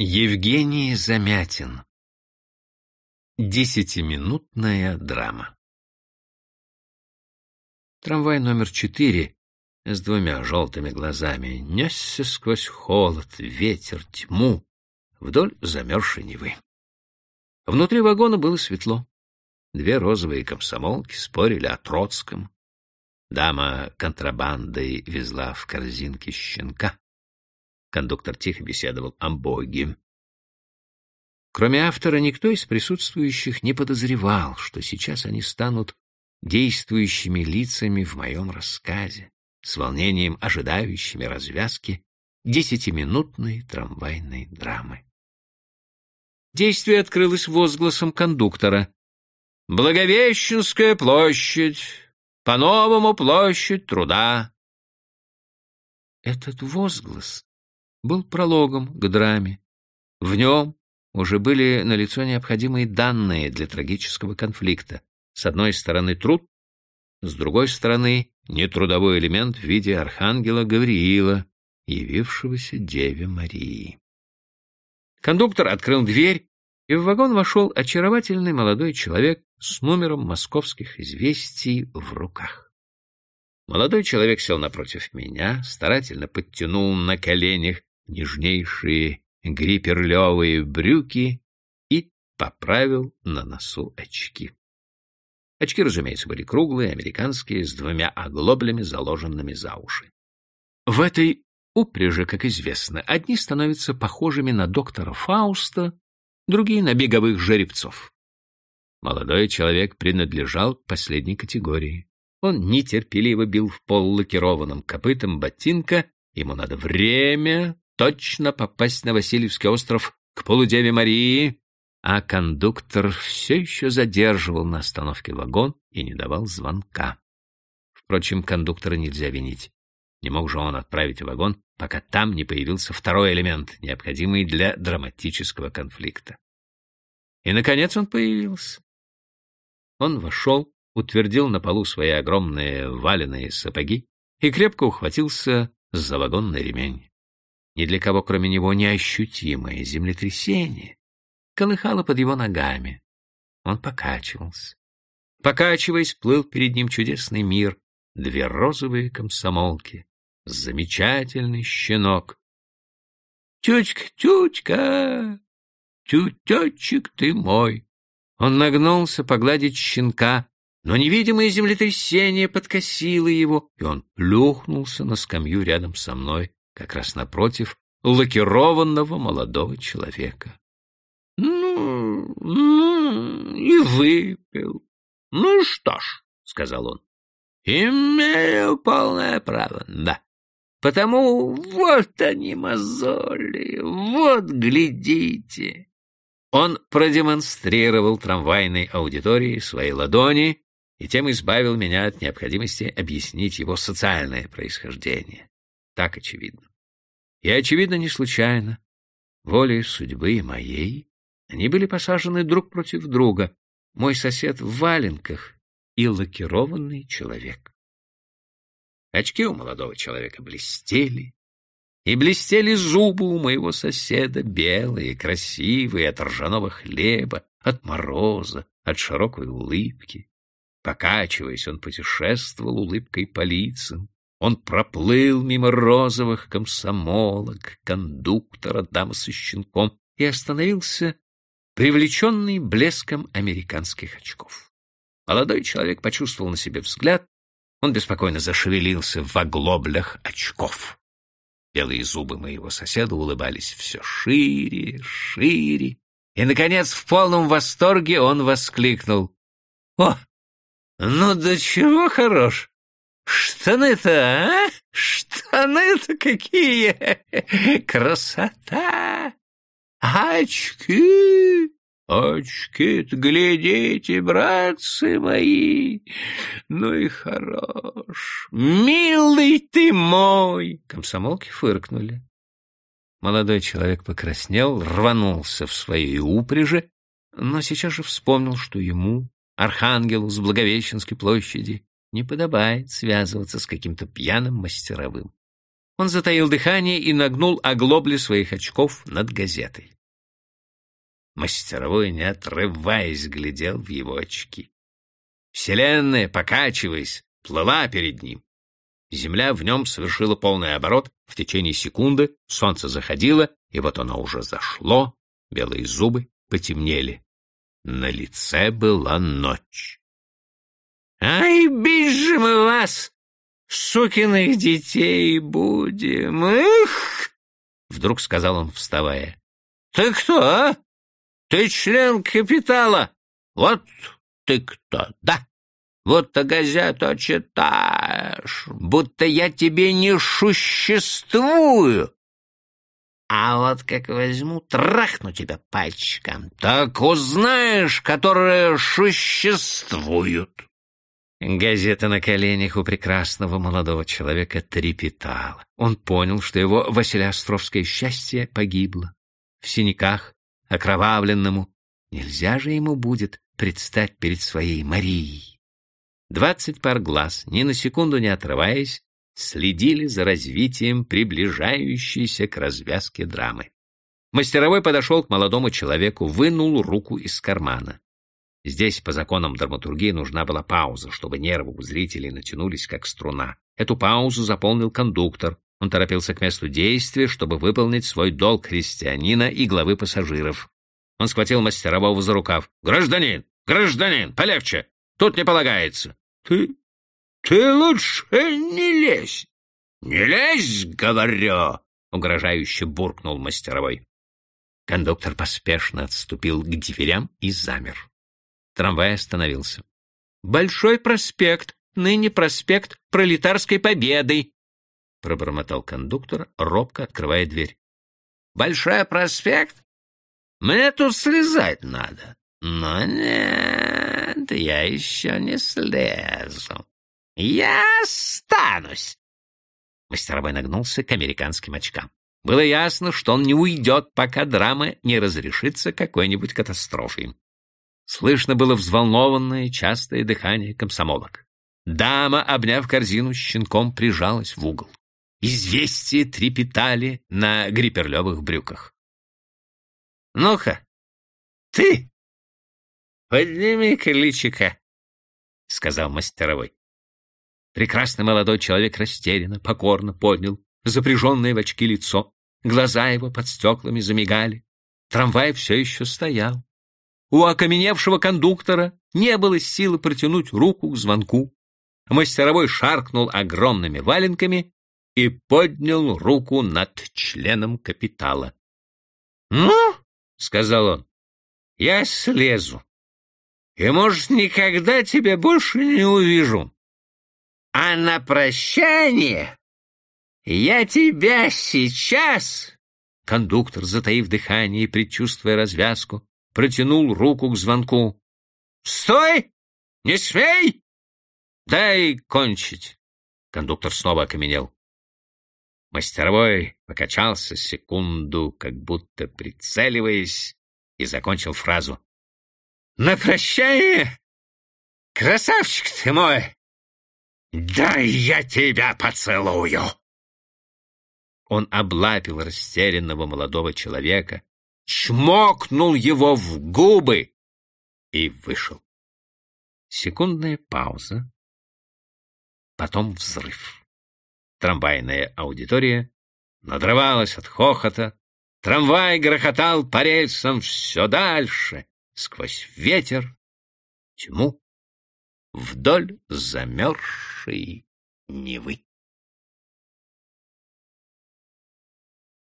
Евгений Замятин Десятиминутная драма Трамвай номер четыре с двумя желтыми глазами несся сквозь холод, ветер, тьму вдоль замерзшей Невы. Внутри вагона было светло. Две розовые комсомолки спорили о Троцком. Дама контрабандой везла в корзинке щенка. Кондуктор тихо беседовал о Боге. Кроме автора, никто из присутствующих не подозревал, что сейчас они станут действующими лицами в моем рассказе, с волнением ожидающими развязки десятиминутной трамвайной драмы. Действие открылось возгласом кондуктора. «Благовещенская площадь! По-новому площадь труда!» Этот возглас был прологом к драме. В нем уже были налицо необходимые данные для трагического конфликта. С одной стороны труд, с другой стороны нетрудовой элемент в виде архангела Гавриила, явившегося Деве Марии. Кондуктор открыл дверь, и в вагон вошел очаровательный молодой человек с номером московских известий в руках. Молодой человек сел напротив меня, старательно подтянул на коленях нежнейшие гриперлевые брюки и поправил на носу очки. Очки, разумеется, были круглые, американские, с двумя оглоблями, заложенными за уши. В этой упряжи, как известно, одни становятся похожими на доктора Фауста, другие — на беговых жеребцов. Молодой человек принадлежал к последней категории. Он нетерпеливо бил в пол лакированным копытом ботинка, ему надо время, точно попасть на Васильевский остров к полудеве Марии, а кондуктор все еще задерживал на остановке вагон и не давал звонка. Впрочем, кондуктора нельзя винить. Не мог же он отправить вагон, пока там не появился второй элемент, необходимый для драматического конфликта. И, наконец, он появился. Он вошел, утвердил на полу свои огромные валеные сапоги и крепко ухватился за вагонный ремень ни для кого кроме него неощутимое землетрясение колыхало под его ногами. Он покачивался. Покачиваясь, плыл перед ним чудесный мир, две розовые комсомолки, замечательный щенок. «Тютька, тютька, тютечек ты мой!» Он нагнулся погладить щенка, но невидимое землетрясение подкосило его, и он плюхнулся на скамью рядом со мной, как раз напротив лакированного молодого человека. «Ну, ну, и выпил. Ну что ж», — сказал он, — «имею полное право, да. Потому вот они мозоли, вот глядите». Он продемонстрировал трамвайной аудитории свои ладони и тем избавил меня от необходимости объяснить его социальное происхождение. Так очевидно. И, очевидно, не случайно, волей судьбы моей, они были посажены друг против друга, мой сосед в валенках и лакированный человек. Очки у молодого человека блестели, и блестели зубы у моего соседа, белые, красивые, от ржаного хлеба, от мороза, от широкой улыбки. Покачиваясь, он путешествовал улыбкой по лицам, он проплыл мимо розовых комсомолок, кондуктора, дамы со щенком и остановился, привлеченный блеском американских очков. Молодой человек почувствовал на себе взгляд, он беспокойно зашевелился в оглоблях очков. Белые зубы моего соседа улыбались все шире, шире, и, наконец, в полном восторге он воскликнул. — О, ну до чего хорош! Штаны-то, а? Штаны-то какие! Красота! Очки! Очки-то, глядите, братцы мои! Ну и хорош! Милый ты мой! Комсомолки фыркнули. Молодой человек покраснел, рванулся в своей упряжи, но сейчас же вспомнил, что ему, архангелу с Благовещенской площади, не подобает связываться с каким-то пьяным мастеровым. Он затаил дыхание и нагнул оглобли своих очков над газетой. Мастеровой, не отрываясь, глядел в его очки. Вселенная, покачиваясь, плыла перед ним. Земля в нем совершила полный оборот в течение секунды, солнце заходило, и вот оно уже зашло, белые зубы потемнели. На лице была ночь. «Ай, бить же мы вас, сукиных детей, будем! Эх!» Вдруг сказал он, вставая. «Ты кто, а? Ты член капитала? Вот ты кто, да? Вот-то газету читаешь, будто я тебе не существую. А вот как возьму, трахну тебя пальчиком, так узнаешь, которые существуют. Газета на коленях у прекрасного молодого человека трепетала. Он понял, что его Василиостровское счастье погибло. В синяках, окровавленному, нельзя же ему будет предстать перед своей Марией. Двадцать пар глаз, ни на секунду не отрываясь, следили за развитием приближающейся к развязке драмы. Мастеровой подошел к молодому человеку, вынул руку из кармана. Здесь, по законам драматургии, нужна была пауза, чтобы нервы у зрителей натянулись, как струна. Эту паузу заполнил кондуктор. Он торопился к месту действия, чтобы выполнить свой долг христианина и главы пассажиров. Он схватил мастерового за рукав. «Гражданин! Гражданин! Полегче! Тут не полагается!» «Ты... ты лучше не лезь!» «Не лезь, говорю!» — угрожающе буркнул мастеровой. Кондуктор поспешно отступил к дверям и замер. Трамвай остановился. «Большой проспект, ныне проспект Пролетарской Победы!» — пробормотал кондуктор, робко открывая дверь. «Большой проспект? Мне тут слезать надо. Но нет, я еще не слезу. Я останусь. Мастеровой нагнулся к американским очкам. Было ясно, что он не уйдет, пока драма не разрешится какой-нибудь катастрофой. Слышно было взволнованное, частое дыхание комсомолок. Дама, обняв корзину, щенком прижалась в угол. Известия трепетали на гриперлевых брюках. Ну-ка, ты подними кличика, — сказал мастеровой. Прекрасный молодой человек растерянно, покорно поднял запряженное в очки лицо. Глаза его под стеклами замигали. Трамвай все еще стоял. У окаменевшего кондуктора не было силы протянуть руку к звонку. Мастеровой шаркнул огромными валенками и поднял руку над членом капитала. — Ну, — сказал он, — я слезу. И, может, никогда тебя больше не увижу. А на прощание я тебя сейчас... Кондуктор, затаив дыхание и предчувствуя развязку, протянул руку к звонку. «Стой! Не смей! Дай кончить!» Кондуктор снова окаменел. Мастеровой покачался секунду, как будто прицеливаясь, и закончил фразу. «На прощание, красавчик ты мой! Дай я тебя поцелую!» Он облапил растерянного молодого человека, чмокнул его в губы и вышел. Секундная пауза, потом взрыв. Трамвайная аудитория надрывалась от хохота. Трамвай грохотал по рельсам все дальше, сквозь ветер, тьму, вдоль замерзшей Невы.